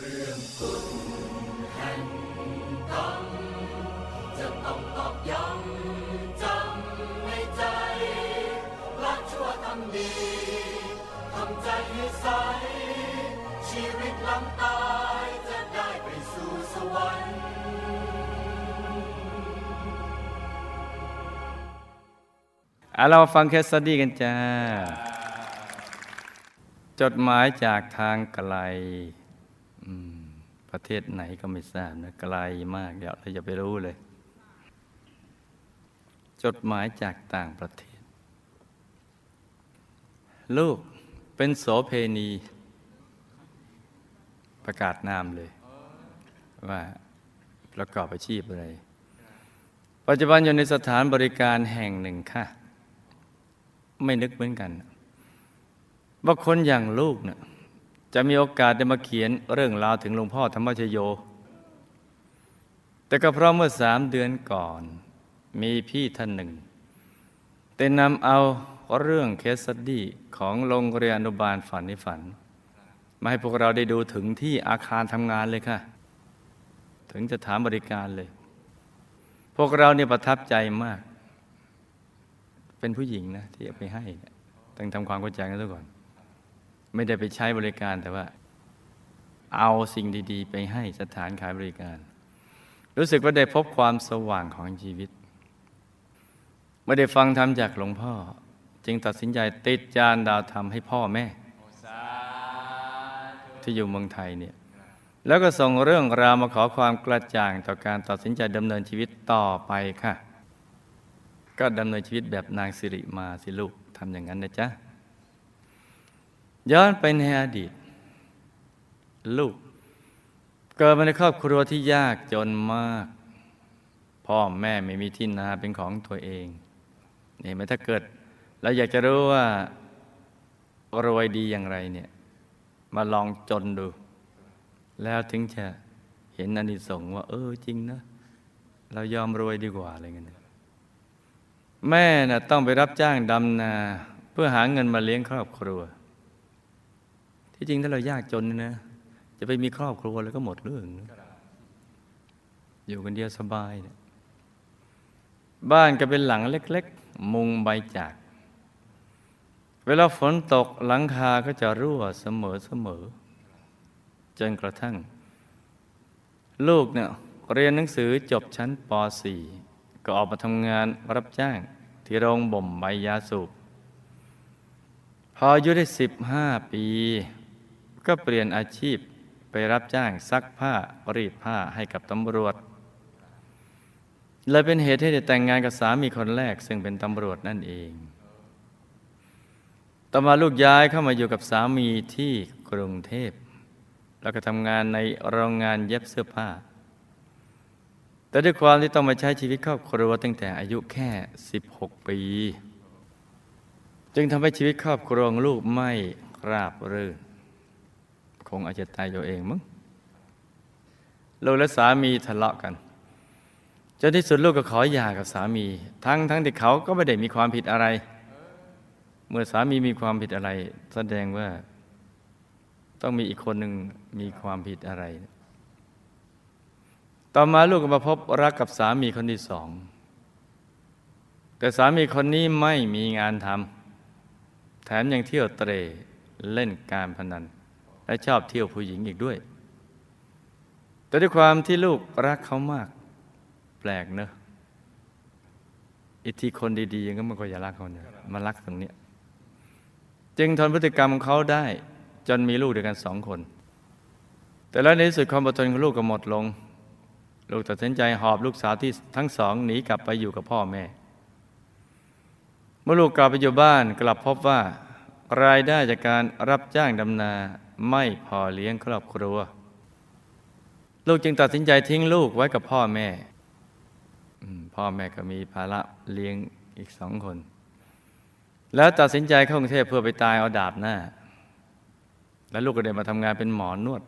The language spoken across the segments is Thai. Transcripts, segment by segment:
เราฟังแคสสดี้กันจ้า จดหมายจากทางไกล ประเทศไหนก็ไม่ทราบนะไกลมากเดี๋ยวเราจะไปรู้เลย จดหมายจากต่างประเทศ ลูกเป็นโสเพณี ประกาศนามเลย ว่าประกอบอาชีพอะไร ปัจจุบันอยู่ในสถานบริการแห่งหนึ่งค่ะ ไม่นึกเหมือนกันว่าคนอย่างลูกเนี่ย จะมีโอกาสได้มาเขียนเรื่องราวถึงหลวงพ่อธรรมชโย แต่ก็เพราะเมื่อสามเดือนก่อน มีพี่ท่านหนึ่งได้นำเอาเรื่องเคสสตดี้ของโรงเรียนอนุบาลฝันในฝัน มาให้พวกเราได้ดูถึงที่อาคารทำงานเลยค่ะ ถึงจะถามบริการเลย พวกเราเนี่ยประทับใจมาก เป็นผู้หญิงนะที่เอาไปให้ต้องทำความเข้าใจกันซะก่อน ไม่ได้ไปใช้บริการแต่ว่า เอาสิ่งดี ๆ ไปให้สถานขายบริการ รู้สึกว่าได้พบความสว่างของชีวิตไม่ได้ฟังธรรมจากหลวงพ่อ จึงตัดสินใจติดจานดาวธรรมให้พ่อแม่ ที่อยู่เมืองไทยเนี่ยแล้วก็ส่งเรื่องราวมาขอความกระจ่างต่อการตัดสินใจดำเนินชีวิตต่อไปค่ะ ก็ดำเนินชีวิตแบบนางสิริมาสิลูกทำอย่างนั้นนะจ๊ะ ย้อนไปในอดีต ลูก เกิดมาในครอบครัวที่ยากจนมาก พ่อแม่ไม่มีที่นาเป็นของตัวเองเห็นไหมถ้าเกิดเราอยากจะรู้ว่ารวยดีอย่างไรเนี่ยมาลองจนดู แล้วถึงจะเห็นอานิสงส์ว่า เออจริงนะ เรายอมรวยดีกว่าอะไรเงี้ยแม่น่ะต้องไปรับจ้างดำนา เพื่อหาเงินมาเลี้ยงครอบครัว ที่จริงถ้าเรายากจนนะจะไปมีครอบครัวแล้วก็หมดเรื่องนะอยู่กันเดียวสบายเนี่ยบ้านก็เป็นหลังเล็ก ๆ มุงใบจาก เวลาฝนตกหลังคาก็จะรั่วเสมอเสมอจนกระทั่ง ลูกเนี่ยเรียนหนังสือจบชั้นป .4 ก็ออกมาทำงานรับจ้างที่โรงบ่มใบยาสูบพออายุได้ 15 ปี ก็เปลี่ยนอาชีพไปรับจ้างซักผ้ารีดผ้าให้กับตำรวจ เลยเป็นเหตุให้ได้แต่งงานกับสามีคนแรก ซึ่งเป็นตำรวจนั่นเอง ต่อมาลูกย้ายเข้ามาอยู่กับสามีที่กรุงเทพ แล้วก็ทำงานในโรงงานเย็บเสื้อผ้า แต่ด้วยความที่ต้องมาใช้ชีวิตครอบครัวตั้งแต่อายุแค่ 16 ปี จึงทำให้ชีวิตครอบครัวของลูกไม่ราบรื่น คงอาจจะตายตัวเองมั้งลูกและสามีทะเลาะกันจนที่สุดลูกก็ขอหย่ากับสามี ทั้งทั้งที่เขาก็ไม่ได้มีความผิดอะไร เมื่อสามีมีความผิดอะไร แสดงว่า ต้องมีอีกคนหนึ่งมีความผิดอะไร ต่อมาลูกก็มาพบรักกับสามีคนที่สอง แต่สามีคนนี้ไม่มีงานทำแถมยังเที่ยวเตรเล่นการพนัน และชอบเที่ยวผู้หญิงอีกด้วย แต่ด้วยความที่ลูกรักเขามาก แปลกเนอะอิทธิคนดีๆยังก็ไม่ค่อยอยารักเขาเนี่ยมารักตรงเนี้ยจึงทนพฤติกรรมของเขาได้ จนมีลูกด้วยกันสองคน แต่แล้วในที่สุดความอดทนของลูกก็หมดลง ลูกตัดสินใจหอบลูกสาวที่ทั้งสองหนีกลับไปอยู่กับพ่อแม่ เมื่อลูกกลับไปอยู่บ้านกลับพบว่ารายได้จากการรับจ้างดำนา ไม่พอเลี้ยงครอบครัว ลูกจึงตัดสินใจทิ้งลูกไว้กับพ่อแม่ พ่อแม่ก็มีภาระเลี้ยงอีกสองคน แล้วตัดสินใจเข้ากรุงเทพเพื่อไปตายเอาดาบหน้า แล้วลูกก็ได้มาทำงานเป็นหมอนวด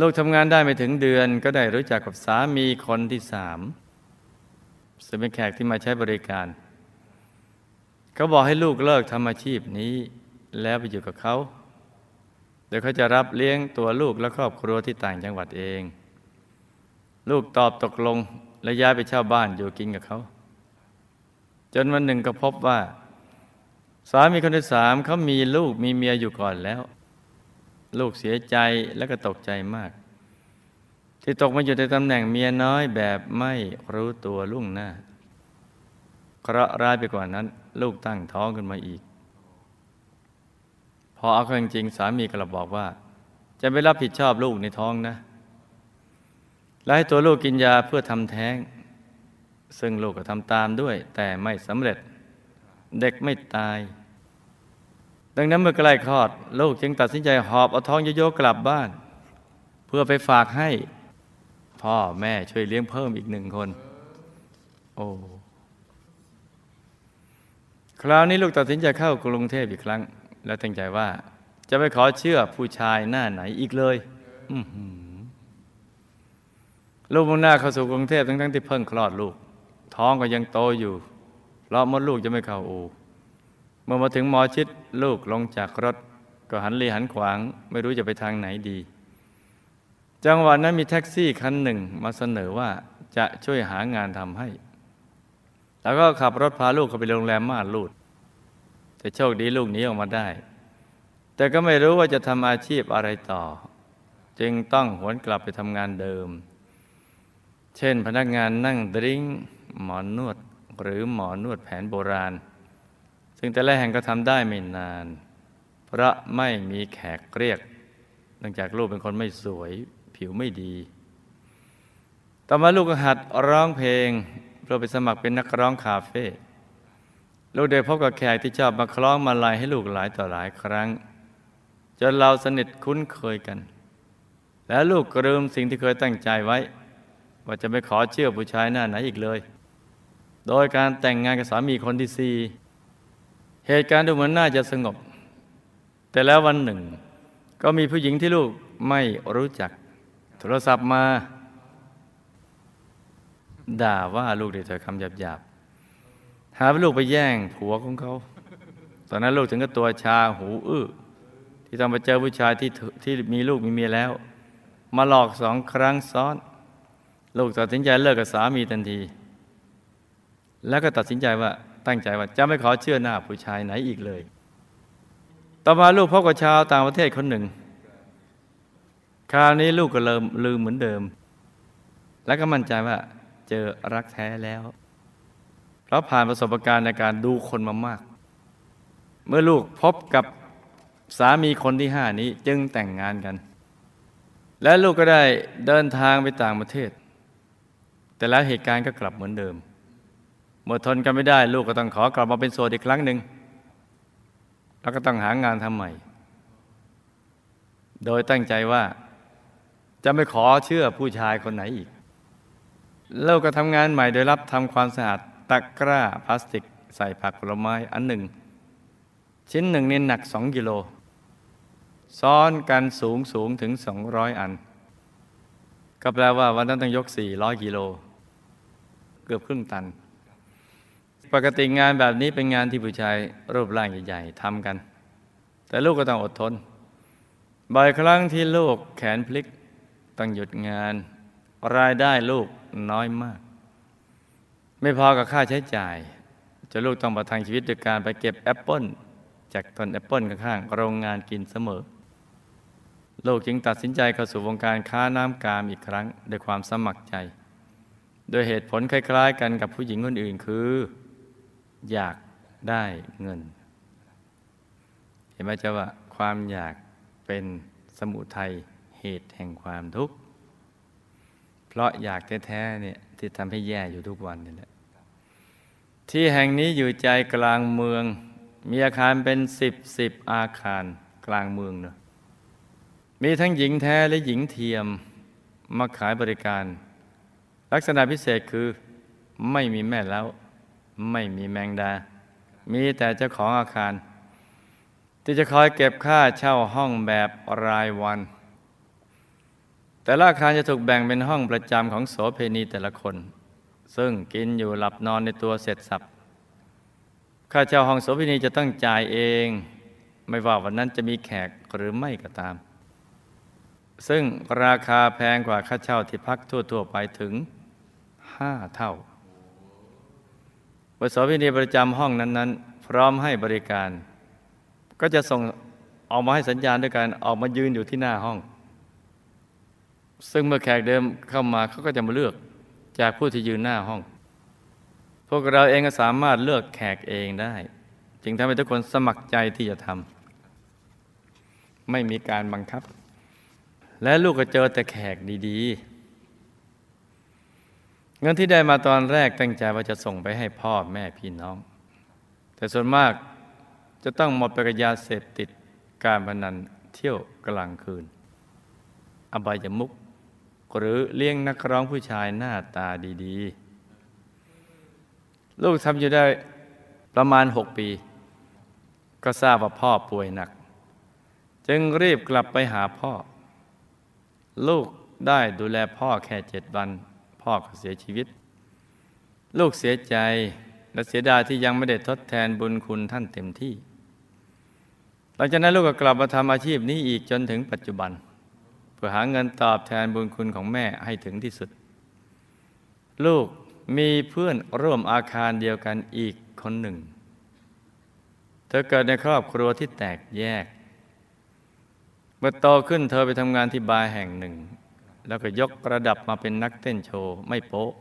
ลูกทำงานได้ไม่ถึงเดือนก็ได้รู้จักกับสามีคนที่สามซึ่งเป็นแขกที่มาใช้บริการเขาบอกให้ลูกเลิกทำอาชีพนี้แล้วไปอยู่กับเขา โดยเขาจะรับเลี้ยงตัวลูกและครอบครัวที่ต่างจังหวัดเอง ลูกตอบตกลงและย้ายไปเช่าบ้านอยู่กินกับเขา จนวันหนึ่งก็พบว่า สามีคนที่สามเขามีลูกมีเมียอยู่ก่อนแล้ว ลูกเสียใจและก็ตกใจมาก ที่ตกมาอยู่ในตำแหน่งเมียน้อยแบบไม่รู้ตัวลุ่งหน้าเคราะร้ายไปกว่านั้น ลูกตั้งท้องขึ้นมาอีก อเอาเข้าจริงสามีก็บอกว่า จะไม่รับผิดชอบลูกในท้องนะ และให้ตัวลูกกินยาเพื่อทำแท้ง ซึ่งลูกก็ทำตามด้วย แต่ไม่สำเร็จเด็กไม่ตาย ดังนั้นเมื่อใกล้คลอด ลูกจึงตัดสินใจหอบเอาท้องโยๆกลับบ้าน เพื่อไปฝากให้ พ่อแม่ช่วยเลี้ยงเพิ่มอีกหนึ่งคน โอ้คราวนี้ลูกตัดสินใจเข้ากรุงเทพอีกครั้ง แล้วตั้งใจว่า จะไปขอเชื่อผู้ชายหน้าไหนอีกเลยลูกมุ่งหน้าเข้าสู่กรุงเทพทั้งๆที่เพิ่งคลอดลูก ท้องก็ยังโตอยู่เพราะมดลูกจะไม่เข้าอูเมื่อมาถึงหมอชิดลูกลงจากรถ ก็หันลีหันขวาง ไม่รู้จะไปทางไหนดี จังหวะนั้นมีแท็กซี่คันหนึ่งมาเสนอว่าจะช่วยหางานทำให้ แล้วก็ขับรถพาลูกเข้าไปโรงแรมม่านรูด แต่โชคดีลูกหนีออกมาได้ แต่ก็ไม่รู้ว่าจะทำอาชีพอะไรต่อ จึงต้องหวนกลับไปทำงานเดิม เช่นพนักงานนั่งดริ้งหมอนนวดหรือหมอนวดแผนโบราณ ซึ่งแต่ละแห่งก็ทำได้ไม่นาน เพราะไม่มีแขกเรียกเนื่องจากลูกเป็นคนไม่สวยผิวไม่ดี ต่อมาลูกก็หัดร้องเพลงเพื่อไปสมัครเป็นนักร้องคาเฟ่ ลูกได้พบกับแขกที่ชอบมาคล้องมาลายให้ลูกหลายต่อหลายครั้ง จนเราสนิทคุ้นเคยกัน แล้วลูกก็ลืมสิ่งที่เคยตั้งใจไว้ ว่าจะไม่ขอเชื่อผู้ชายหน้าไหนอีกเลย โดยการแต่งงานกับสามีคนที่สี่เหตุการณ์ดูเหมือนน่าจะสงบ แต่แล้ววันหนึ่ง ก็มีผู้หญิงที่ลูกไม่รู้จัก โทรศัพท์มา ด่าว่าลูกด้วยถ้อยคำหยาบๆ หาว่าลูกไปแย่งผัวของเขา ตอนนั้นลูกถึงก็ตัวชาหูอื้อที่ต้องมาเจอผู้ชายที่ที่มีลูกมีเมียแล้ว มาหลอกสองครั้งซ้อน ลูกตัดสินใจเลิกกับสามีทันที แล้วก็ตัดสินใจว่าตั้งใจว่าจะไม่ขอเชื่อหน้าผู้ชายไหนอีกเลย ต่อมาลูกพบกับชาวต่างประเทศคนหนึ่ง คราวนี้ลูกก็เริ่มลืมเหมือนเดิม แล้วก็มั่นใจว่าเจอรักแท้แล้ว เพราะผ่านประสบการณ์ในการดูคนมามาก เมื่อลูกพบกับสามีคนที่ห้านี้จึงแต่งงานกัน และลูกก็ได้เดินทางไปต่างประเทศ แต่แล้วเหตุการณ์ก็กลับเหมือนเดิม เมื่อทนกันไม่ได้ลูกก็ต้องขอกลับมาเป็นโสดอีกครั้งหนึ่ง แล้วก็ต้องหางานทำใหม่ โดยตั้งใจว่าจะไม่ขอเชื่อผู้ชายคนไหนอีกเราก็ทำงานใหม่โดยรับทำความสะอาด ตะกร้าพลาสติกใส่ผักผลไม้อันหนึ่ง ชิ้นหนึ่งนี่หนักสองกิโล ซ้อนกันสูงสูงถึงสองร้อยอัน ก็แปลว่าวันนั้นต้องยกสี่ร้อยกิโล เกือบครึ่งตัน ปกติงานแบบนี้เป็นงานที่ผู้ชายรูปร่างใหญ่ๆทำกัน แต่ลูกก็ต้องอดทนบ่อยครั้งที่ลูกแขนพลิกต้องหยุดงาน รายได้ลูกน้อยมาก ไม่พอกับค่าใช้จ่ายจนลูกต้องประทังชีวิตด้วยการไปเก็บแอปเปิลจากต้นแอปเปิลข้างๆโรงงานกินเสมอ ลูกจึงตัดสินใจเข้าสู่วงการค้าน้ำกามอีกครั้งด้วยความสมัครใจ โดยเหตุผลคล้าย ๆ กันกับผู้หญิงคนอื่นคือ อยากได้เงิน เห็นไหมจ๊ะว่าความอยากเป็นสมุทัยเหตุแห่งความทุกข์ เพราะอยากแท้ๆเนี่ยที่ทำให้แย่อยู่ทุกวันนี่แหละ ที่แห่งนี้อยู่ใจกลางเมือง มีอาคารเป็นสิบสิบอาคารกลางเมืองเนอะมีทั้งหญิงแท้และหญิงเทียมมาขายบริการ ลักษณะพิเศษคือไม่มีแม่แล้ว ไม่มีแมงดา มีแต่เจ้าของอาคาร ที่จะคอยเก็บค่าเช่าห้องแบบรายวัน แต่ละอาคารจะถูกแบ่งเป็นห้องประจำของโสเพณีแต่ละคน ซึ่งกินอยู่หลับนอนในตัวเสร็จสับค่าเช่าห้องโสเพณีจะต้องจ่ายเอง ไม่ว่าวันนั้นจะมีแขกหรือไม่ก็ตาม ซึ่งราคาแพงกว่าค่าเช่าที่พักทั่ว ๆ ไปถึงห้าเท่าบริษัทวินีประจำห้องนั้น ๆ พร้อมให้บริการ ก็จะส่งออกมาให้สัญญาณด้วยการออกมายืนอยู่ที่หน้าห้อง ซึ่งเมื่อแขกเดิมเข้ามาเขาก็จะมาเลือก จากผู้ที่ยืนหน้าห้อง พวกเราเองก็สามารถเลือกแขกเองได้ จึงทำให้ทุกคนสมัครใจที่จะทำไม่มีการบังคับ และลูกก็เจอแต่แขกดีๆ เงินที่ได้มาตอนแรกตั้งใจว่าจะส่งไปให้พ่อแม่พี่น้อง แต่ส่วนมากจะต้องหมดไปกับยาเสพติดการพนันเที่ยวกลางคืน อบายมุก หรือเลี้ยงนักร้องผู้ชายหน้าตาดีๆ ลูกทำอยู่ได้ประมาณหกปี ก็ทราบว่าพ่อป่วยหนัก จึงรีบกลับไปหาพ่อ ลูกได้ดูแลพ่อแค่เจ็ดวัน พ่อก็เสียชีวิต ลูกเสียใจและเสียดายที่ยังไม่ได้ทดแทนบุญคุณท่านเต็มที่ หลังจากนั้นลูกก็กลับมาทำอาชีพนี้อีกจนถึงปัจจุบัน พื่อหาเงินตอบแทนบุญคุณของแม่ให้ถึงที่สุด ลูกมีเพื่อนร่วมอาคารเดียวกันอีกคนหนึ่ง เธอเกิดในครอบครัวที่แตกแยก เมื่อโตขึ้นเธอไปทำงานที่บาร์แห่งหนึ่ง แล้วก็ยกระดับมาเป็นนักเต้นโชว์ ไม่โป๊ะ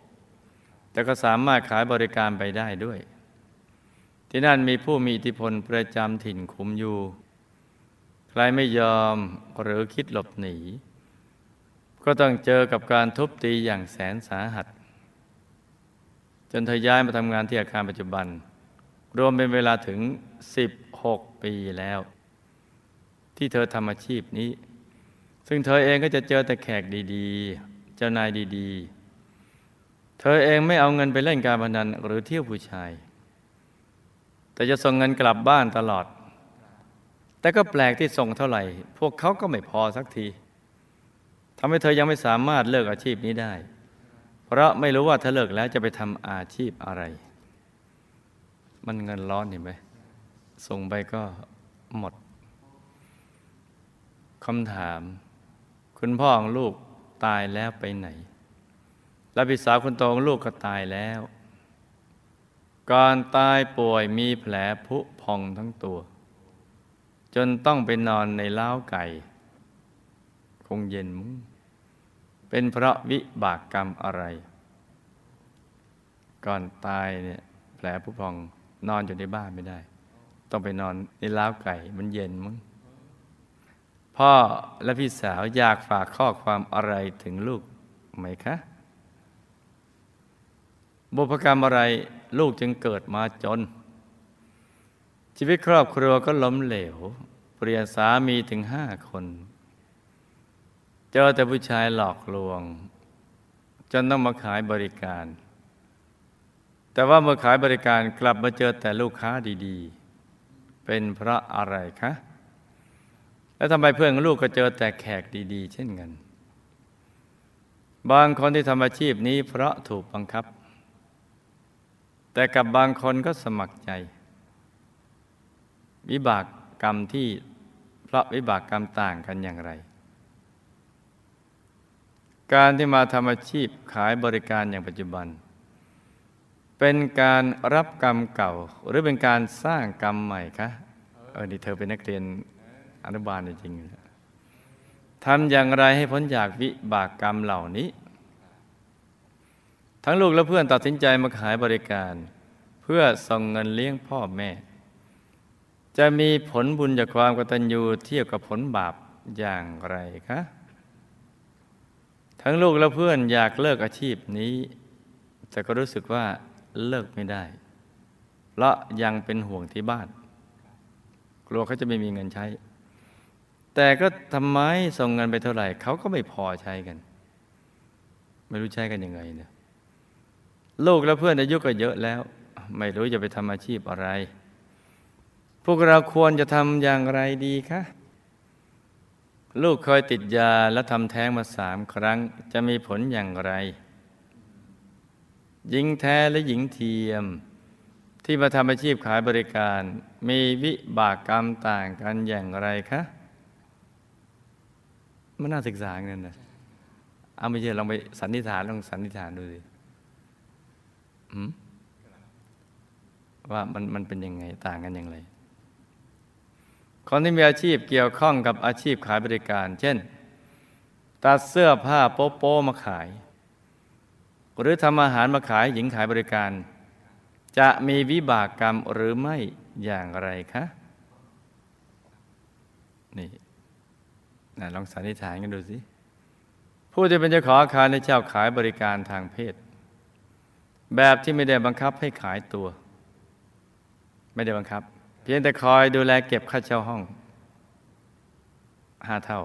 แต่ก็สามารถขายบริการไปได้ด้วย ที่นั่นมีผู้มีอิทธิพลประจำถิ่นคุมอยู่ใครไม่ยอมหรือคิดหลบหนี ก็ต้องเจอกับการทุบตีอย่างแสนสาหัส จนเธอย้ายมาทำงานที่อาคารปัจจุบัน รวมเป็นเวลาถึง 16 ปีแล้ว ที่เธอทำอาชีพนี้ ซึ่งเธอเองก็จะเจอแต่แขกดีๆ เจ้านายดีๆ เธอเองไม่เอาเงินไปเล่นการพนันหรือเที่ยวผู้ชาย แต่จะส่งเงินกลับบ้านตลอด แต่ก็แปลกที่ส่งเท่าไหร่ พวกเขาก็ไม่พอสักที ทำให้เธอยังไม่สามารถเลิกอาชีพนี้ได้ เพราะไม่รู้ว่าถ้าเลิกแล้วจะไปทำอาชีพอะไร มันเงินร้อนเห็นไหมส่งไปก็หมดคำถาม คุณพ่อของลูกตายแล้วไปไหน และพี่สาวคนโตของลูกก็ตายแล้ว ก่อนตายป่วยมีแผลผุพองทั้งตัว จนต้องไปนอนในเล้าไก่ งเย็นมุ้งเป็นเพราะวิบากกรรมอะไร ก่อนตายเนี่ยแผลผุพองนอนอยู่ในบ้านไม่ได้ ต้องไปนอนในล้าไก่มันเย็นมึงพ่อและพี่สาวอยากฝากข้อความอะไรถึงลูกไหมคะบุพกรรมอะไรลูกจึงเกิดมาจน ชีวิตครอบครัวก็ล้มเหลว เปลี่ยนสามีถึงห้าคน เจอแต่ผู้ชายหลอกลวง จนต้องมาขายบริการ แต่ว่าเมื่อขายบริการกลับมาเจอแต่ลูกค้าดีๆ เป็นเพราะอะไรคะ แล้วทำไมเพื่อนลูกก็เจอแต่แขกดีๆ เช่นกัน บางคนที่ทำอาชีพนี้เพราะถูกบังคับ แต่กับบางคนก็สมัครใจ วิบากกรรมที่เพราะวิบากกรรมต่างกันอย่างไร การที่มาทำอาชีพขายบริการอย่างปัจจุบัน เป็นการรับกรรมเก่า หรือเป็นการสร้างกรรมใหม่คะเออนี่เธอเป็นนักเรียนอนุบาลจริงๆทำอย่างไรให้พ้นจากวิบากกรรมเหล่านี้ ทั้งลูกและเพื่อนตัดสินใจมาขายบริการ เพื่อส่งเงินเลี้ยงพ่อแม่ จะมีผลบุญจากความกตัญญูเทียบกับผลบาปอย่างไรคะ ทั้งลูกและเพื่อนอยากเลิกอาชีพนี้ แต่ก็รู้สึกว่าเลิกไม่ได้ เพราะยังเป็นห่วงที่บ้าน กลัวเขาจะไม่มีเงินใช้ แต่ก็ทำไมส่งเงินไปเท่าไหร่เขาก็ไม่พอใช้กัน ไม่รู้ใช้กันยังไงเนี่ยลูกและเพื่อนอายุก็เยอะแล้ว ไม่รู้จะไปทำอาชีพอะไร พวกเราควรจะทำอย่างไรดีคะ ลูกเคยติดยาและทำแท้งมาสามครั้งจะมีผลอย่างไร หญิงแท้และหญิงเทียม ที่มาทำอาชีพขายบริการ มีวิบากกรรมต่างกันอย่างไรคะมันน่าศึกษาเงินนะเอาไม่เชื่อลองไปสันนิษฐานลองสันนิษฐานดูสิว่ามันมันเป็นยังไงต่างกันอย่างไร คนที่มีอาชีพเกี่ยวข้องกับอาชีพขายบริการ เช่น ตัดเสื้อผ้าโป๊โปมาขาย หรือทำอาหารมาขายหญิงขายบริการ จะมีวิบากกรรมหรือไม่อย่างไรคะนี่นะลองสันนิษฐานกันดูสิผู้ที่เป็นเจ้าของอาคารในเจ้าขายบริการทางเพศ แบบที่ไม่ได้บังคับให้ขายตัว ไม่ได้บังคับ เพียงแต่คอยดูแลเก็บค่าเช่าห้องห้าเท่า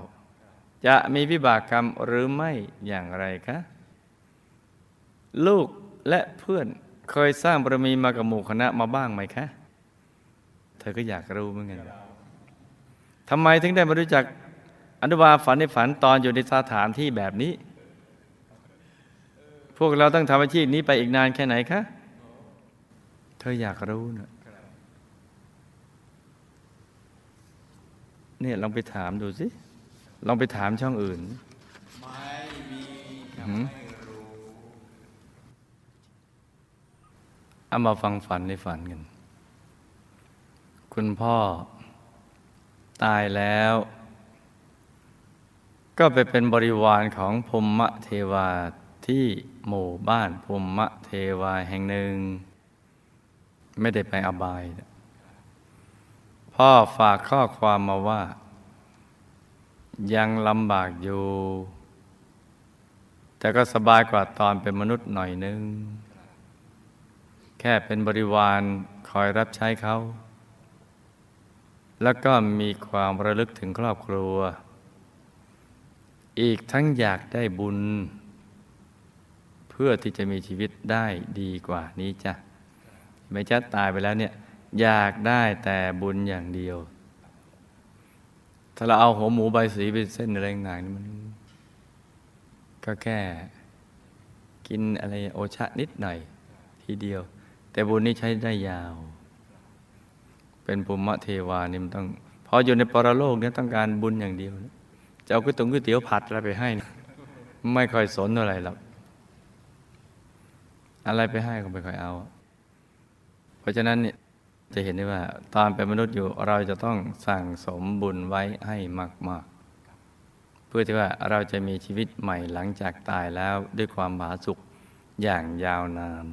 จะมีวิบากกรรมหรือไม่อย่างไรคะ ลูกและเพื่อนเคยสร้างบารมีมากับหมู่คณะมาบ้างไหมคะ เธอก็อยากรู้เหมือนกันทำไมถึงได้มารู้จักอนุบาฝันในฝันตอนอยู่ในสถานที่แบบนี้ พวกเราต้องทำอาชีพนี้ไปอีกนานแค่ไหนคะ เธออยากรู้นะ เนี่ยลองไปถามดูสิ ลองไปถามช่องอื่น ไม่มีกับหืมไม่รู้เอามาฟังฝันในฝันกัน คุณพ่อ ตายแล้ว ก็ไปเป็นบริวารของพรหมเทวาที่หมู่บ้านพรหมเทวาแห่งหนึ่ง ไม่ได้ไปอบาย พ่อฝากข้อความมาว่า ยังลำบากอยู่ แต่ก็สบายกว่าตอนเป็นมนุษย์หน่อยนึง แค่เป็นบริวารคอยรับใช้เขา แล้วก็มีความระลึกถึงครอบครัว อีกทั้งอยากได้บุญ เพื่อที่จะมีชีวิตได้ดีกว่านี้จ้ะไม่จะตายไปแล้วเนี่ย อยากได้แต่บุญอย่างเดียว ถ้าเราเอาหัวหมูใบสีเป็นเส้นอะไรต่างๆนี่มัน ก็แค่กินอะไรโอชะนิดหน่อยทีเดียว แต่บุญนี่ใช้ได้ยาว เป็นภูมิเทวานี่มันต้องพออยู่ในปรโลกเนี่ยต้องการบุญอย่างเดียวจะเอาก๋วยตี๋ยวก๋วยเตี๋ยวผัดอะไรไปให้ ไม่ค่อยสนอะไรหรอกอะไรไปให้ก็ไม่ค่อยเอา เพราะฉะนั้นเนี่ย จะเห็นได้ว่าตอนเป็นมนุษย์อยู่เราจะต้องสั่งสมบุญไว้ให้มาก ๆ เพื่อที่ว่าเราจะมีชีวิตใหม่หลังจากตายแล้วด้วยความผาสุกอย่างยาวนาน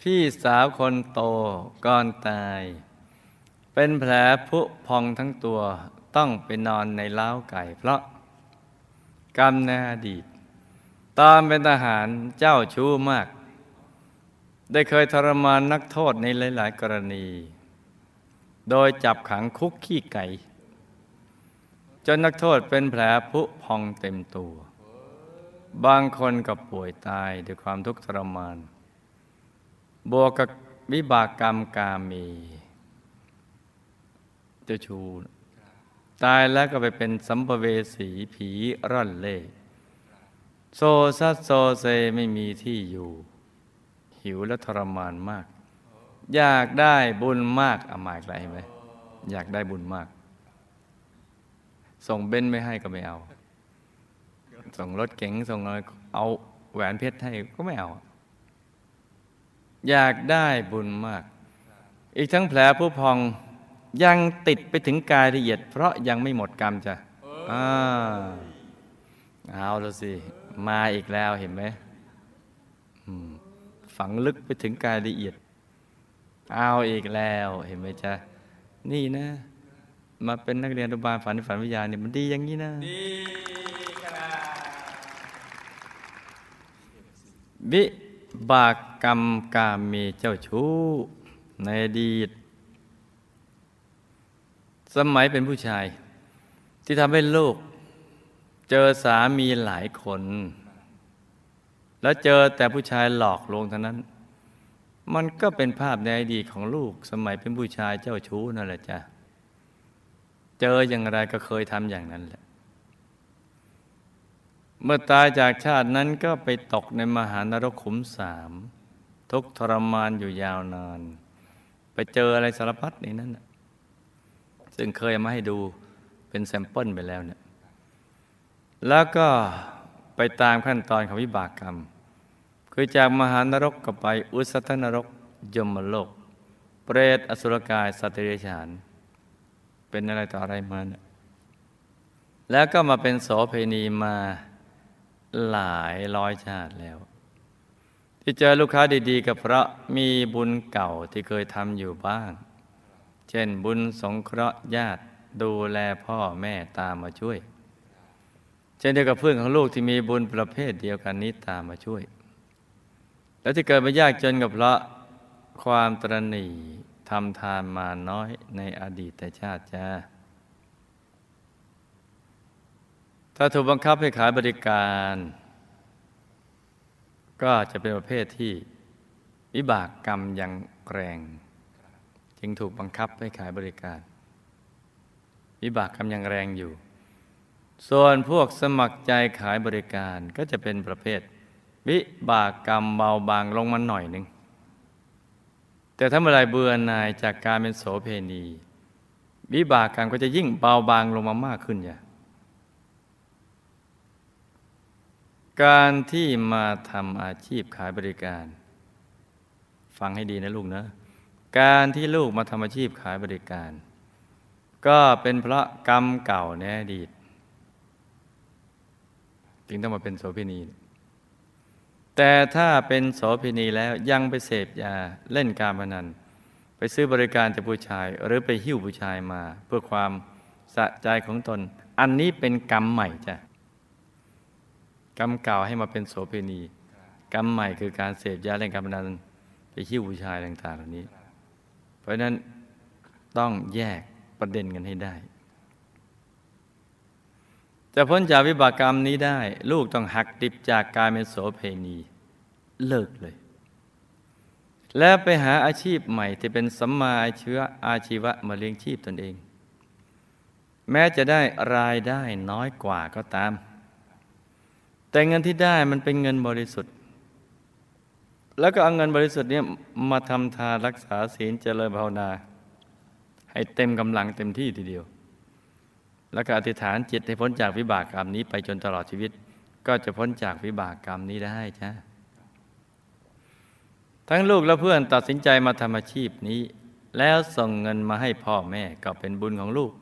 พี่สาวคนโตก่อนตาย เป็นแผลผุพองทั้งตัวต้องไปนอนในเล้าไก่ เพราะกรรมในอดีต ตอนเป็นทหารเจ้าชู้มาก ได้เคยทรมานนักโทษในหลาย ๆ กรณี โดยจับขังคุกขี้ไก่ จนนักโทษเป็นแผลผุพองเต็มตัว บางคนก็ป่วยตายด้วยความทุกข์ทรมาน บวกกับวิบากกรรมกามีเจ้าชู ตายแล้วก็ไปเป็นสัมภเวสีผีร่อนเล่โซซัดโซเซไม่มีที่อยู่ หิวและทรมานมาก อยากได้บุญมากอามาอีกแล้วเห็นไหมอยากได้บุญมาก ส่งเบนไม่ให้ก็ไม่เอา ส่งรถเก๋งส่งอะไรเอาแหวนเพชรให้ก็ไม่เอา อยากได้บุญมาก อีกทั้งแผลผู้พองยังติดไปถึงกายละเอียด เพราะยังไม่หมดกรรมจ้ะอ่าเอาแล้วสิ มาอีกแล้วเห็นไหมอืม ฝังลึกไปถึงกายละเอียด เอาอีกแล้วเห็นไหมจ๊ะ นี่นะ มาเป็นนักเรียนอนุบาลฝันฝันวิทยาณเนี่ยมันดีอย่างนี้นะดีครับวิบากกรรมกามมีเจ้าชู้ ในอดีต สมัยเป็นผู้ชาย ที่ทำให้ลูก เจอสามีหลายคน แล้วเจอแต่ผู้ชายหลอกลวงเท่านั้น มันก็เป็นภาพในอดีตของลูกสมัยเป็นผู้ชายเจ้าชู้นั่นแหละจ้ะเจออย่างไรก็เคยทำอย่างนั้นแหละ เมื่อตายจากชาตินั้นก็ไปตกในมหานรกขุมสามทุกข์ทรมานอยู่ยาวนาน ไปเจออะไรสารพัดในนั้นน่ะซึ่งเคยมาให้ดูเป็น sample ไปแล้วเนี่ยแล้วก็ไปตามขั้นตอนของวิบากกรรม คือจากมหานรกก็ไปอุสสทนรก ยมโลก เปรตอสุรกาย สัตว์เดรัจฉาน เป็นอะไรต่ออะไรมาเนี่ยแล้วก็มาเป็นโสเพณีมาหลายร้อยชาติแล้ว ที่เจอลูกค้าดีๆก็เพระมีบุญเก่าที่เคยทำอยู่บ้าง เช่นบุญสงเคราะห์ญาติดูแลพ่อแม่ตามมาช่วย เช่นเดียวกับเพื่อนของลูกที่มีบุญประเภทเดียวกันนี้ตามมาช่วย แล้วที่เกิดมายากจนกับเพราะความตรณีทำทานมาน้อยในอดีตชาติจ้าถ้าถูกบังคับให้ขายบริการ ก็จะเป็นประเภทที่วิบากกรรมยังแรง จึงถูกบังคับให้ขายบริการวิบากกรรมยังแรงอยู่ ส่วนพวกสมัครใจขายบริการก็จะเป็นประเภท วิบากกรรมเบาบางลงมาหน่อยหนึ่ง แต่ถ้าเมื่อไรเบื่อหน่ายจากการเป็นโสเพณี วิบากกรรมก็จะยิ่งเบาบางลงมามากขึ้นอย่าการที่มาทำอาชีพขายบริการ ฟังให้ดีนะลูกนะ การที่ลูกมาทำอาชีพขายบริการ ก็เป็นเพราะกรรมเก่าในอดีตจึงต้องมาเป็นโสเภณี แต่ถ้าเป็นโสเภณีแล้วยังไปเสพยาเล่นการพนัน ไปซื้อบริการจากผู้ชาย หรือไปหิ้วผู้ชายมา เพื่อความสะใจของตน อันนี้เป็นกรรมใหม่จ้ะกรรมเก่าให้มาเป็นโสเภณี กรรมใหม่คือการเสพยาเล่นการพนันไปหิ้วผู้ชายต่างๆเหล่านี้ เพราะฉะนั้นต้องแยกประเด็นกันให้ได้ จะพ้นจากวิบากกรรมนี้ได้ ลูกต้องหักดิบจากการเป็นโสเพณีเลิกเลย แล้วไปหาอาชีพใหม่ที่เป็นสัมมาอาชีวะอาชีวะมาเลี้ยงชีพตนเอง แม้จะได้รายได้น้อยกว่าก็ตาม แต่เงินที่ได้มันเป็นเงินบริสุทธิ์ แล้วก็เอาเงินบริสุทธิ์นี้มาทำทานรักษาศีลเจริญภาวนา ให้เต็มกำลังเต็มที่ทีเดียว แล้วก็อธิษฐานจิตให้พ้นจากวิบากกรรมนี้ไปจนตลอดชีวิต ก็จะพ้นจากวิบากกรรมนี้ได้จ้าทั้งลูกและเพื่อนตัดสินใจมาทำอาชีพนี้ แล้วส่งเงินมาให้พ่อแม่ก็เป็นบุญของลูก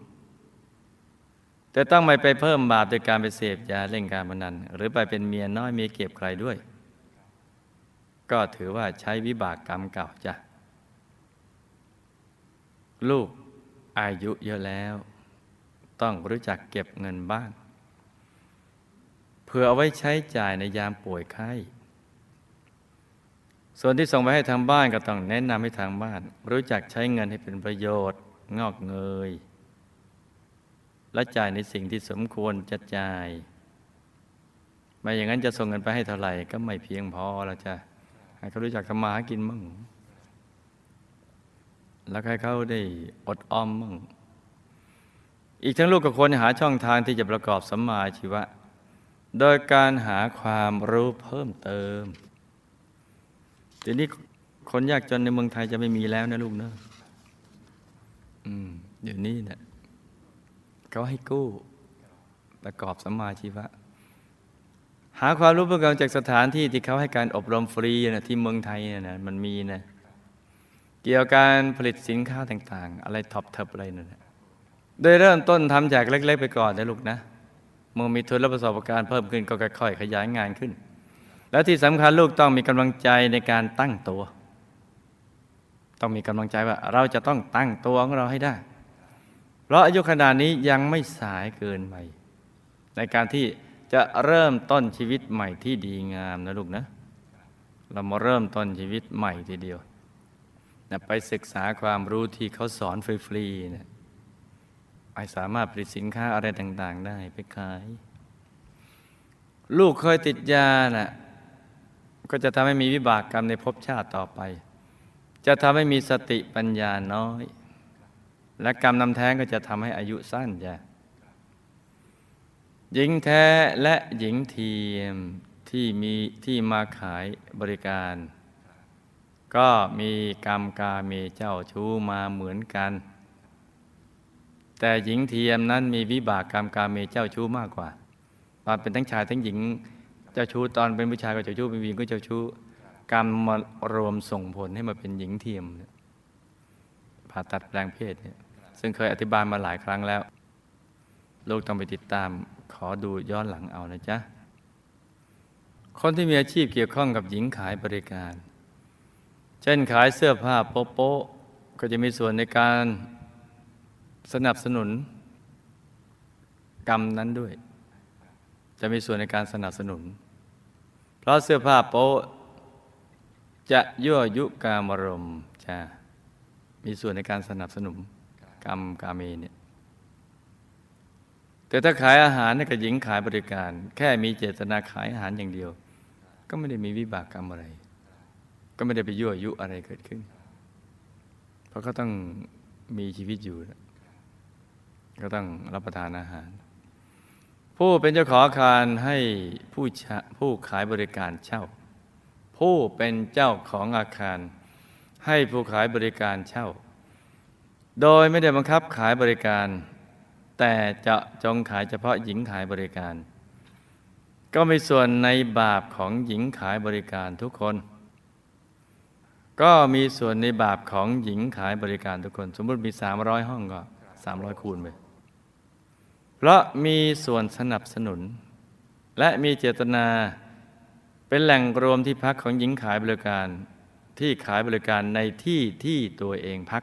แต่ต้องไม่ไปเพิ่มบาปโดยการไปเสพยาเล่นการพนัน หรือไปเป็นเมียน้อยเมียเก็บใครด้วย ก็ถือว่าใช้วิบากกรรมเก่าจ้ะลูกอายุเยอะแล้ว ต้องรู้จักเก็บเงินบ้างเพื่อเอาไว้ใช้จ่ายในยามป่วยไข้ ส่วนที่ส่งไปให้ทางบ้านก็ต้องแนะนำให้ทางบ้าน รู้จักใช้เงินให้เป็นประโยชน์ งอกเงย และจ่ายในสิ่งที่สมควรจะจ่าย ไม่อย่างนั้นจะส่งเงินไปให้เท่าไหร่ก็ไม่เพียงพอแล้วจ้ะให้เขารู้จักทำมาหากินมั่งแล้วให้เขาได้อดออมมั่ง อีกทั้งลูกก็ควรหาช่องทางที่จะประกอบสัมมาชีวะ โดยการหาความรู้เพิ่มเติมทีนี้คนยากจนในเมืองไทยจะไม่มีแล้วนะลูกเนอะอืมเดี๋ยวนี้เนะี่ยเขาให้กู้ประกอบสัมมาชีวะ หาความรู้เพิ่มเติมจากสถานที่ที่เขาให้การอบรมฟรีนะที่เมืองไทยนะมันมีนะเกี่ยวกับการผลิตสินค้าต่าง ๆ อะไรท็อปเทปอะไรนั่นแหละ โดยเริ่มต้นทำจากเล็ก ๆ ไปก่อนนะลูกนะเมื่อมีทุนและประสบการณ์เพิ่มขึ้นก็ค่อยๆขยายงานขึ้น แล้วที่สำคัญลูกต้องมีกำลังใจในการตั้งตัว ต้องมีกำลังใจว่า เราจะต้องตั้งตัวของเราให้ได้ เพราะอายุขนาดนี้ยังไม่สายเกินไปในการที่จะเริ่มต้นชีวิตใหม่ที่ดีงามนะลูกนะ เรามาเริ่มต้นชีวิตใหม่ทีเดียวนะไปศึกษาความรู้ที่เขาสอนฟรีๆเนะ ไอสามารถผลิตสินค้าอะไรต่าง ๆ ได้ไปขาย ลูกเคยติดยานะ่ะก็จะทำให้มีวิบากกรรมในภพชาติต่อไป จะทำให้มีสติปัญญาน้อย และกรรมนำแท้งก็จะทำให้อายุสั้นจ้ะหญิงแท้และหญิงเทียมที่มีที่มาขายบริการ ก็มีกรรมกาเมเจ้าชู้มาเหมือนกัน แต่หญิงเทียมนั้นมีวิบากกรรมกาเมเจ้าชู้มากกว่าตอนเป็นทั้งชายทั้งหญิงเจ้าชู้ตอนเป็นผู้ชายก็เจ้าชู้เป็นผู้หญิงก็เจ้าชู้กรรมมารวมส่งผลให้มาเป็นหญิงเทียมผ่าตัดแปลงเพศเนี่ยซึ่งเคยอธิบายมาหลายครั้งแล้ว ลูกต้องไปติดตามขอดูย้อนหลังเอานะจ๊ะ คนที่มีอาชีพเกี่ยวข้องกับหญิงขายบริการ เช่นขายเสื้อผ้าโป๊ะๆก็จะมีส่วนในการ สนับสนุน กรรมนั้นด้วย จะมีส่วนในการสนับสนุน เพราะเสื้อผ้าโป๊จะยั่วยุกามรมจะมีส่วนในการสนับสนุน กรรมกาเมเนี่ยแต่ถ้าขายอาหารกับหญิงขายบริการ แค่มีเจตนาขายอาหารอย่างเดียว ก็ไม่ได้มีวิบากกรรมอะไร ก็ไม่ได้ไปยั่วยุอะไรเกิดขึ้น เพราะเขาต้องมีชีวิตอยู่ ก็ต้องรับประทานอาหาร ผู้เป็นเจ้าของอาคารให้ผู้ผู้ขายบริการเช่า ผู้เป็นเจ้าของอาคาร ให้ผู้ขายบริการเช่า โดยไม่ได้บังคับขายบริการ แต่จะจงขายเฉพาะหญิงขายบริการ ก็มีส่วนในบาปของหญิงขายบริการทุกคน ก็มีส่วนในบาปของหญิงขายบริการทุกคน สมมติมีสามร้อยห้องก็สามร้อยคูณไป เพราะมีส่วนสนับสนุน และมีเจตนา เป็นแหล่งรวมที่พักของหญิงขายบริการที่ขายบริการในที่ที่ตัวเองพัก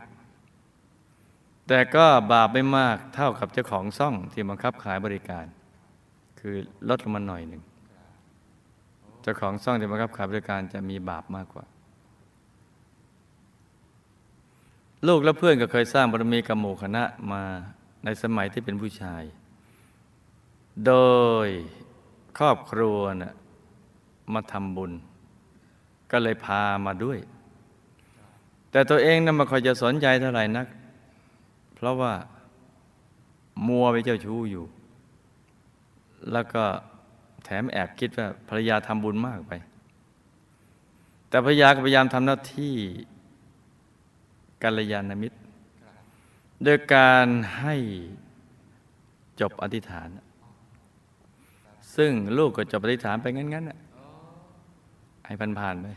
แต่ก็บาปไม่มากเท่ากับเจ้าของซ่องที่บังคับขายบริการ คือลดลงมาหน่อยหนึ่งเจ้าของซ่องที่บังคับขายบริการจะมีบาปมากกว่า ลูกและเพื่อนก็เคยสร้างบารมีกับหมู่คณะมาในสมัยที่เป็นผู้ชาย โดยครอบครัวนะ่ะมาทำบุญ ก็เลยพามาด้วย แต่ตัวเองนั้นไม่ค่อยจะสนใจเท่าไหร่นัก เพราะว่ามัวไปเจ้าชู้อยู่ แล้วก็แถมแอบคิดว่าภรรยาทำบุญมากไป แต่ภรรยาก็พยายามทำหน้าที่กัลยาณมิตรโดยการให้จบอธิษฐาน ซึ่งลูกก็จบอธิษฐานไปงั้นๆให้ผ่านๆไป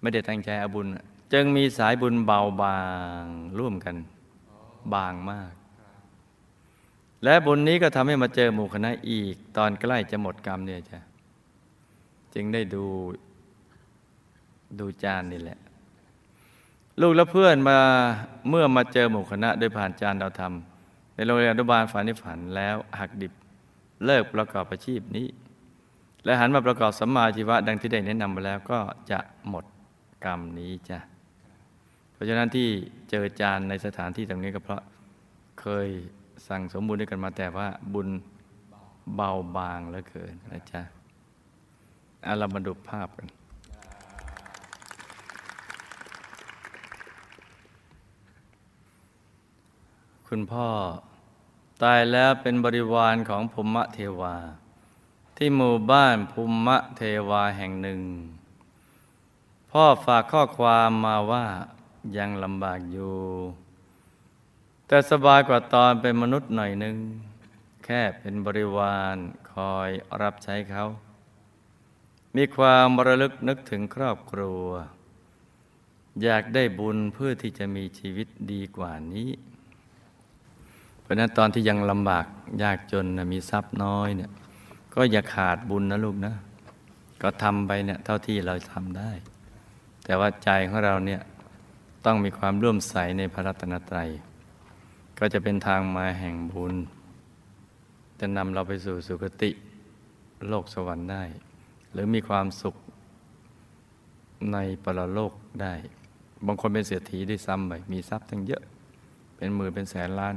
ไม่ได้ตั้งใจอาบุญ จึงมีสายบุญเบาบางร่วมกัน บางมาก และบุญนี้ก็ทำให้มาเจอหมู่คณะอีก ตอนใกล้จะหมดกรรมเนี่ยจ้ะจึงได้ดูดูจานนี่แหละ ลูกและเพื่อนมาเมื่อมาเจอหมู่คณะโดยผ่านจานเราทำในโรงเรียนอนุบาลฝันนิฝันแล้วหักดิบ เลิกประกอบอาชีพนี้ และหันมาประกอบสัมมาชีวะดังที่ได้แนะนำไปแล้วก็จะหมดกรรมนี้จ้ะเพราะฉะนั้นที่เจอจานในสถานที่ตรงนี้ก็เพราะเคยสั่งสมบุญด้วยกันมาแต่ว่าบุญเบาบางเหลือเกินนะจ๊ะเอาเรามาดูภาพกันคุณพ่อ ตายแล้วเป็นบริวารของภูมะเทวา ที่หมู่บ้านภูมะเทวาแห่งหนึ่ง พ่อฝากข้อความมาว่ายังลำบากอยู่ แต่สบายกว่าตอนเป็นมนุษย์หน่อยหนึ่ง แค่เป็นบริวารคอยรับใช้เขา มีความระลึกนึกถึงครอบครัว อยากได้บุญเพื่อที่จะมีชีวิตดีกว่านี้ ราะนั้นตอนที่ยังลำบากยากจนนะมีทรัพย์น้อยเนี่ยก็อย่าขาดบุญนะลูกนะ ก็ทำไปเนี่ยเท่าที่เราทำได้ แต่ว่าใจของเราเนี่ยต้องมีความร่วมใสในพระรัตนตรัย ก็จะเป็นทางมาแห่งบุญ จะนำเราไปสู่สุคติโลกสวรรค์ได้ หรือมีความสุขในปรโลกได้ บางคนเป็นเศรษฐีด้วยซ้ำไปมีทรัพย์ทั้งเยอะ เป็นหมื่นเป็นแสนล้าน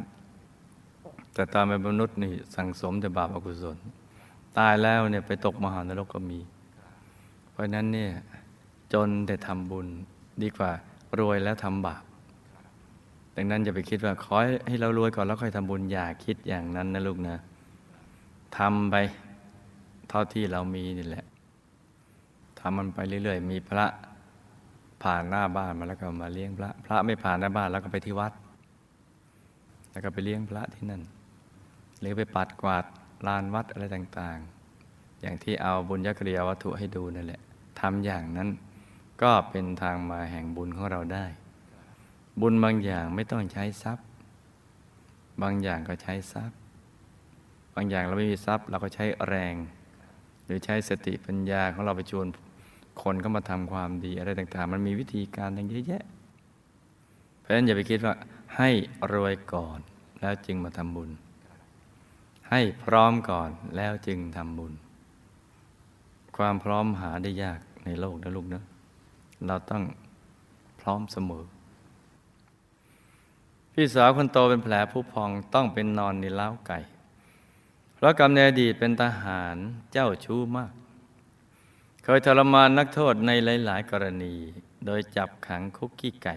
แต่ตามเป็นมนุษย์นี่สั่งสมแต่บาปอกุศล ตายแล้วเนี่ยไปตกมหานรกก็มี เพราะนั้นเนี่ยจนแต่ทำบุญดีกว่ารวยแล้วทำบาป ดังนั้นอย่าไปคิดว่าขอให้เรารวยก่อนแล้วค่อยทำบุญอย่าคิดอย่างนั้นนะลูกนะทำไปเท่าที่เรามีนี่แหละทำมันไปเรื่อยๆ มีพระผ่านหน้าบ้านมาแล้วก็มาเลี้ยงพระ พระไม่ผ่านหน้าบ้านแล้วก็ไปที่วัด แล้วก็ไปเลี้ยงพระที่นั่น หรือไปปัดกวาดลานวัดอะไรต่างๆ อย่างที่เอาบุญยักริยาวัตถุให้ดูนั่นแหละทำอย่างนั้นก็เป็นทางมาแห่งบุญของเราได้ บุญบางอย่างไม่ต้องใช้ทรัพย์ บางอย่างก็ใช้ทรัพย์ บางอย่างเราไม่มีทรัพย์เราก็ใช้แรง หรือใช้สติปัญญาของเราไปชวนคนเข้ามาทำความดีอะไรต่างๆ มันมีวิธีการอย่างเยอะแยะ เพราะฉะนั้นอย่าไปคิดว่าให้รวยก่อนแล้วจึงมาทำบุญ ให้พร้อมก่อนแล้วจึงทำบุญ ความพร้อมหาได้ยากในโลกนะลูกนะเราต้องพร้อมเสมอ พี่สาวคนโตเป็นแผลผู้พองต้องเป็นนอนในเล้าไก่ เพราะกรรมในอดีตเป็นทหารเจ้าชู้มาก เคยทรมานนักโทษในหลาย ๆ กรณี โดยจับขังคุกกี้ไก่